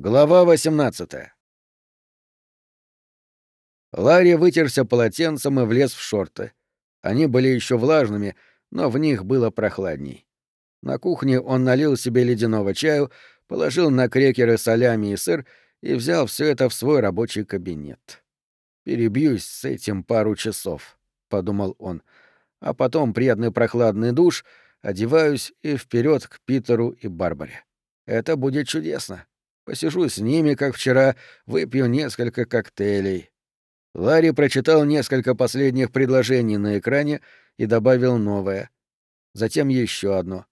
Глава 18 Ларри вытерся полотенцем и влез в шорты. Они были еще влажными, но в них было прохладней. На кухне он налил себе ледяного чаю, положил на крекеры солями и сыр и взял все это в свой рабочий кабинет. «Перебьюсь с этим пару часов», — подумал он, — «а потом приятный прохладный душ, одеваюсь и вперед к Питеру и Барбаре. Это будет чудесно. Посижу с ними, как вчера, выпью несколько коктейлей. Ларри прочитал несколько последних предложений на экране и добавил новое. Затем еще одно.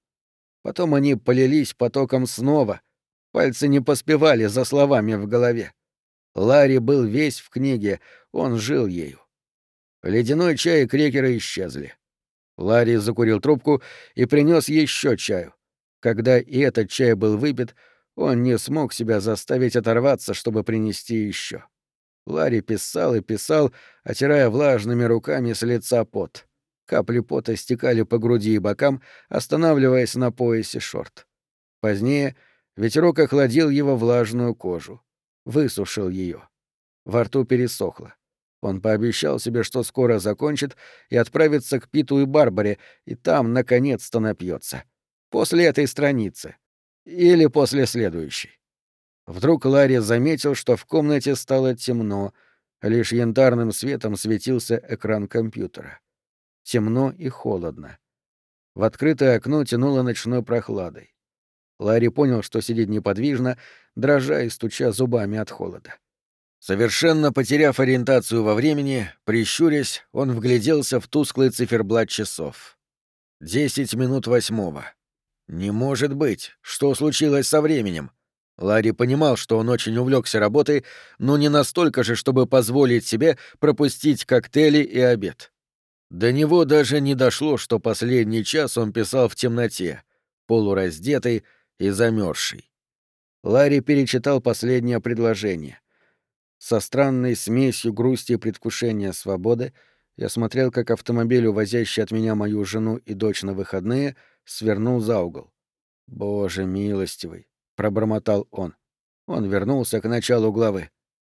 Потом они полились потоком снова. Пальцы не поспевали за словами в голове. Ларри был весь в книге, он жил ею. Ледяной чай и крекеры исчезли. Ларри закурил трубку и принес еще чаю. Когда и этот чай был выпит, он не смог себя заставить оторваться, чтобы принести еще. Ларри писал и писал, отирая влажными руками с лица пот. Капли пота стекали по груди и бокам, останавливаясь на поясе шорт. Позднее ветерок охладил его влажную кожу, высушил ее. Во рту пересохло. Он пообещал себе, что скоро закончит, и отправится к Питу и Барбаре, и там, наконец-то, напьется. После этой страницы. Или после следующей. Вдруг Ларри заметил, что в комнате стало темно, лишь янтарным светом светился экран компьютера. Темно и холодно. В открытое окно тянуло ночной прохладой. Ларри понял, что сидит неподвижно, дрожа и стуча зубами от холода. Совершенно потеряв ориентацию во времени, прищурясь, он вгляделся в тусклый циферблат часов. Десять минут восьмого. Не может быть. Что случилось со временем? Ларри понимал, что он очень увлекся работой, но не настолько же, чтобы позволить себе пропустить коктейли и обед. До него даже не дошло, что последний час он писал в темноте, полураздетый и замерзший. Ларри перечитал последнее предложение. Со странной смесью грусти и предвкушения свободы я смотрел, как автомобиль, увозящий от меня мою жену и дочь на выходные, свернул за угол. «Боже милостивый!» — пробормотал он. Он вернулся к началу главы.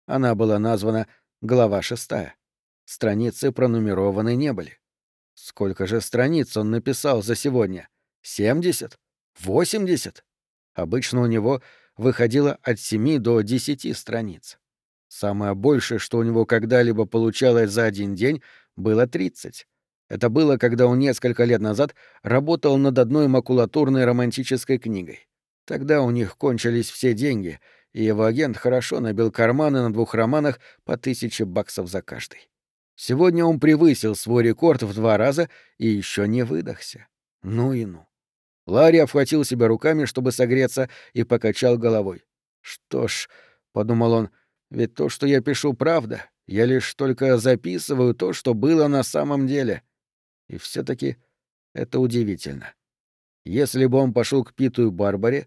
Она была названа «Глава шестая». Страницы пронумерованы не были. Сколько же страниц он написал за сегодня? Семьдесят? Восемьдесят? Обычно у него выходило от семи до десяти страниц. Самое большее, что у него когда-либо получалось за один день, было 30. Это было, когда он несколько лет назад работал над одной макулатурной романтической книгой. Тогда у них кончились все деньги, и его агент хорошо набил карманы на двух романах по тысяче баксов за каждый. Сегодня он превысил свой рекорд в два раза и еще не выдохся. Ну и ну. Ларри обхватил себя руками, чтобы согреться, и покачал головой. «Что ж», — подумал он, ведь то, что я пишу, правда. Я лишь только записываю то, что было на самом деле. И все таки это удивительно. Если бы он пошел к Питу и Барбаре...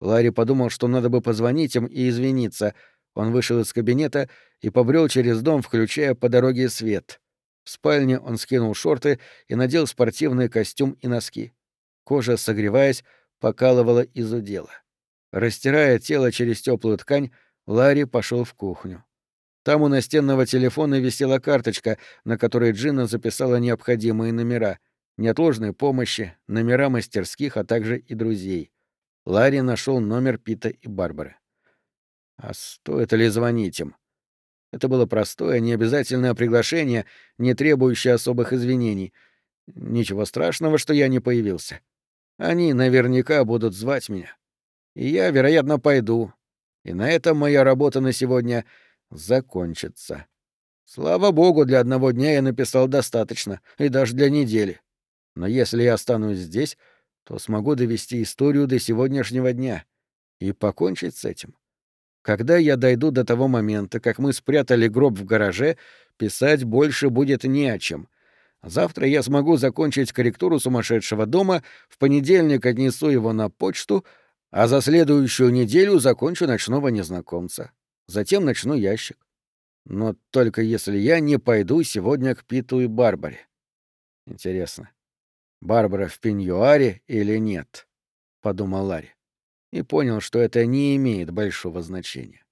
Ларри подумал, что надо бы позвонить им и извиниться. Он вышел из кабинета и побрел через дом, включая по дороге свет. В спальне он скинул шорты и надел спортивный костюм и носки. Кожа, согреваясь, покалывала и зудела. Растирая тело через теплую ткань, Ларри пошел в кухню. Там у настенного телефона висела карточка, на которой Джина записала необходимые номера — неотложной помощи, номера мастерских, а также и друзей. Ларри нашел номер Пита и Барбары. А стоит ли звонить им? Это было простое, необязательное приглашение, не требующее особых извинений. Ничего страшного, что я не появился. Они наверняка будут звать меня. И я, вероятно, пойду, и на этом моя работа на сегодня закончится. Слава богу, для одного дня я написал достаточно, и даже для недели. Но если я останусь здесь, то смогу довести историю до сегодняшнего дня и покончить с этим. Когда я дойду до того момента, как мы спрятали гроб в гараже, писать больше будет не о чем. Завтра я смогу закончить корректуру сумасшедшего дома, в понедельник отнесу его на почту — а за следующую неделю закончу ночного незнакомца. Затем начну ящик. Но только если я не пойду сегодня к Питу и Барбаре. Интересно, Барбара в пеньюаре или нет? — подумал Ларри. и понял, что это не имеет большого значения.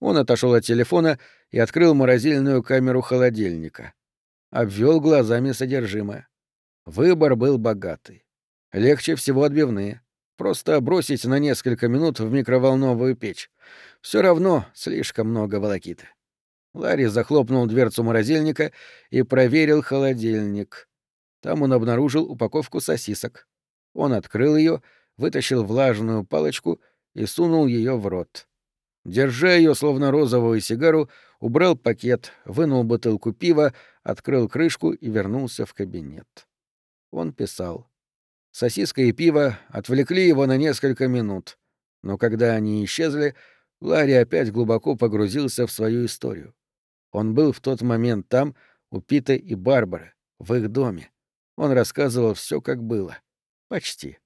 Он отошел от телефона и открыл морозильную камеру холодильника. Обвел глазами содержимое. Выбор был богатый. Легче всего отбивные. Просто бросить на несколько минут в микроволновую печь. Все равно слишком много волокиты. Ларри захлопнул дверцу морозильника и проверил холодильник. Там он обнаружил упаковку сосисок. Он открыл ее, вытащил влажную палочку и сунул ее в рот. Держа ее словно розовую сигару, убрал пакет, вынул бутылку пива, открыл крышку и вернулся в кабинет. Он писал. Сосиска и пиво отвлекли его на несколько минут, но когда они исчезли, Ларри опять глубоко погрузился в свою историю. Он был в тот момент там, у Пита и Барбары, в их доме. Он рассказывал все, как было. Почти.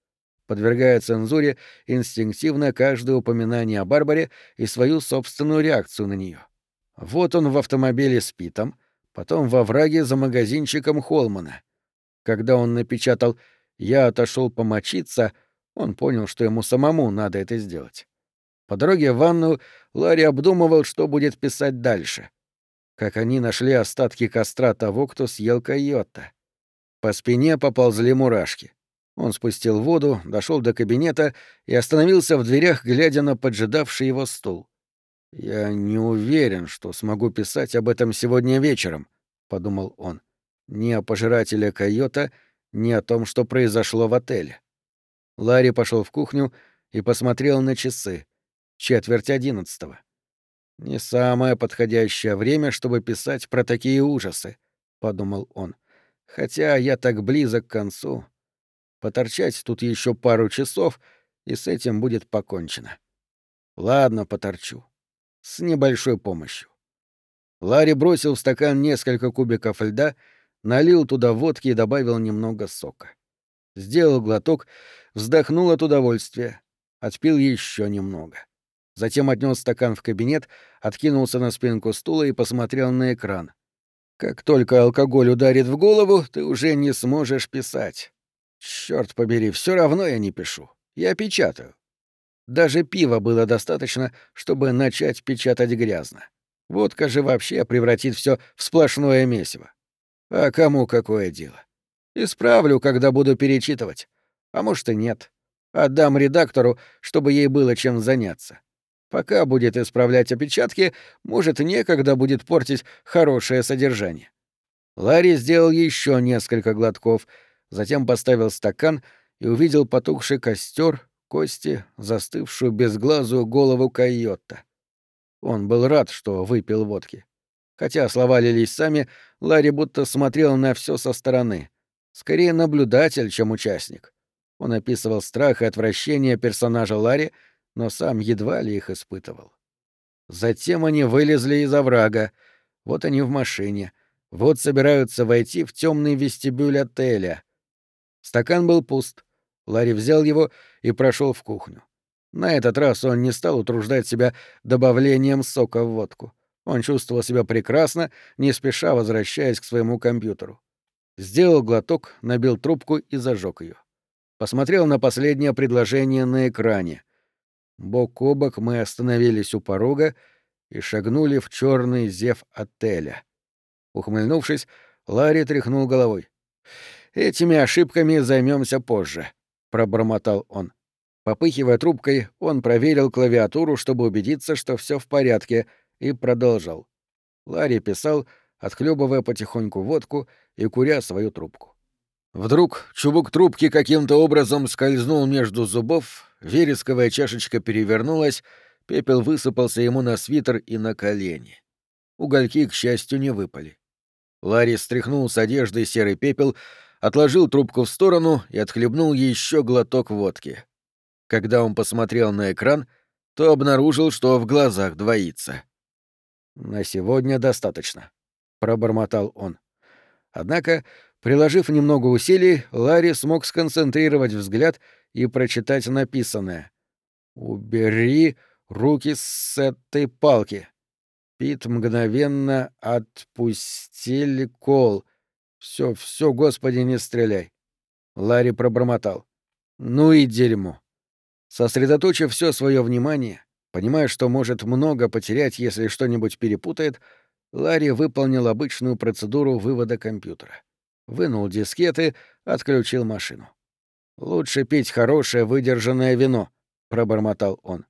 Подвергая цензуре инстинктивно каждое упоминание о Барбаре и свою собственную реакцию на нее. Вот он в автомобиле с Питом, потом во враге за магазинчиком Холмана. Когда он напечатал «Я отошел помочиться», он понял, что ему самому надо это сделать. По дороге в ванну Ларри обдумывал, что будет писать дальше. Как они нашли остатки костра того, кто съел койота. По спине поползли мурашки. Он спустил воду, дошел до кабинета и остановился в дверях, глядя на поджидавший его стул. «Я не уверен, что смогу писать об этом сегодня вечером», — подумал он. «Ни о пожирателе койота, ни о том, что произошло в отеле». Ларри пошел в кухню и посмотрел на часы. Четверть одиннадцатого. «Не самое подходящее время, чтобы писать про такие ужасы», — подумал он. «Хотя я так близок к концу. Поторчать тут еще пару часов, и с этим будет покончено. Ладно, поторчу. С небольшой помощью». Ларри бросил в стакан несколько кубиков льда, налил туда водки и добавил немного сока. Сделал глоток, вздохнул от удовольствия, отпил еще немного. Затем отнес стакан в кабинет, откинулся на спинку стула и посмотрел на экран. Как только алкоголь ударит в голову, ты уже не сможешь писать. Черт побери, все равно я не пишу. Я печатаю. Даже пива было достаточно, чтобы начать печатать грязно. Водка же вообще превратит все в сплошное месиво. А кому какое дело? Исправлю, когда буду перечитывать. А может и нет. Отдам редактору, чтобы ей было чем заняться. Пока будет исправлять опечатки, может, некогда будет портить хорошее содержание. Ларри сделал еще несколько глотков, затем поставил стакан и увидел потухший костер, кости, застывшую безглазую голову койота. Он был рад, что выпил водки. Хотя слова лились сами, Ларри будто смотрел на все со стороны. Скорее наблюдатель, чем участник. Он описывал страх и отвращение персонажа Ларри, но сам едва ли их испытывал. Затем они вылезли из оврага. Вот они в машине. Вот собираются войти в темный вестибюль отеля. Стакан был пуст. Ларри взял его и прошел в кухню. На этот раз он не стал утруждать себя добавлением сока в водку. Он чувствовал себя прекрасно, не спеша возвращаясь к своему компьютеру. Сделал глоток, набил трубку и зажег ее. Посмотрел на последнее предложение на экране — Бок о бок мы остановились у порога и шагнули в черный зев отеля. Ухмыльнувшись, Ларри тряхнул головой. «Этими ошибками займемся позже», — пробормотал он. Попыхивая трубкой, он проверил клавиатуру, чтобы убедиться, что все в порядке, и продолжал. Ларри писал, отхлебывая потихоньку водку и куря свою трубку. Вдруг чубук трубки каким-то образом скользнул между зубов, вересковая чашечка перевернулась, пепел высыпался ему на свитер и на колени. Угольки, к счастью, не выпали. Ларри стряхнул с одежды серый пепел, отложил трубку в сторону и отхлебнул еще глоток водки. Когда он посмотрел на экран, то обнаружил, что в глазах двоится. «На сегодня достаточно», — пробормотал он. Однако Приложив немного усилий, Ларри смог сконцентрировать взгляд и прочитать написанное. «Убери руки с этой палки». Пит мгновенно отпустил кол. Все, все, господи, не стреляй. Ларри пробормотал. Ну и дерьмо. Сосредоточив все свое внимание, понимая, что может много потерять, если что-нибудь перепутает, Ларри выполнил обычную процедуру вывода компьютера. Вынул дискеты, отключил машину. «Лучше пить хорошее выдержанное вино», — пробормотал он.